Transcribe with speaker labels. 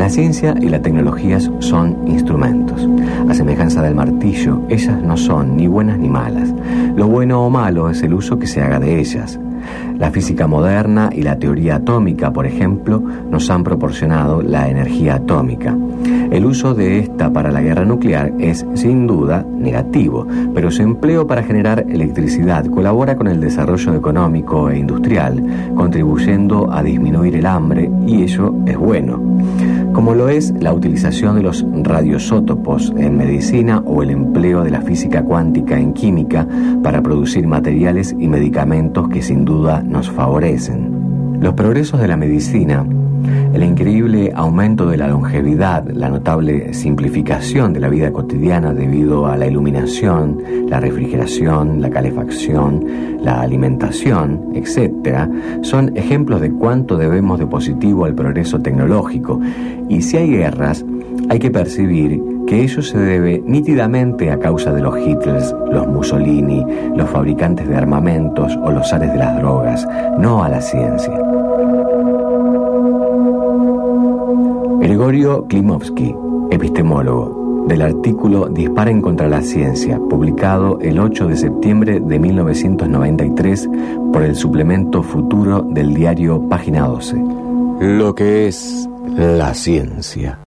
Speaker 1: La ciencia y la tecnología son instrumentos. A semejanza del martillo, ellas no son ni buenas ni malas. Lo bueno o malo es el uso que se haga de ellas. La física moderna y la teoría atómica, por ejemplo, nos han proporcionado la energía atómica. El uso de esta para la guerra nuclear es, sin duda, negativo, pero su empleo para generar electricidad colabora con el desarrollo económico e industrial, contribuyendo a disminuir el hambre, y ello es bueno como lo es la utilización de los radiosótopos en medicina o el empleo de la física cuántica en química para producir materiales y medicamentos que sin duda nos favorecen. Los progresos de la medicina el increíble aumento de la longevidad, la notable simplificación de la vida cotidiana debido a la iluminación, la refrigeración, la calefacción, la alimentación, etc., son ejemplos de cuánto debemos de positivo al progreso tecnológico. Y si hay guerras, hay que percibir que ello se debe nítidamente a causa de los Hitlers, los Mussolini, los fabricantes de armamentos o los zares de las drogas, no a la ciencia. Gregorio Klimovsky, epistemólogo, del artículo Disparen contra la ciencia, publicado el 8 de septiembre de 1993 por el suplemento futuro del diario Página 12. Lo que es la ciencia.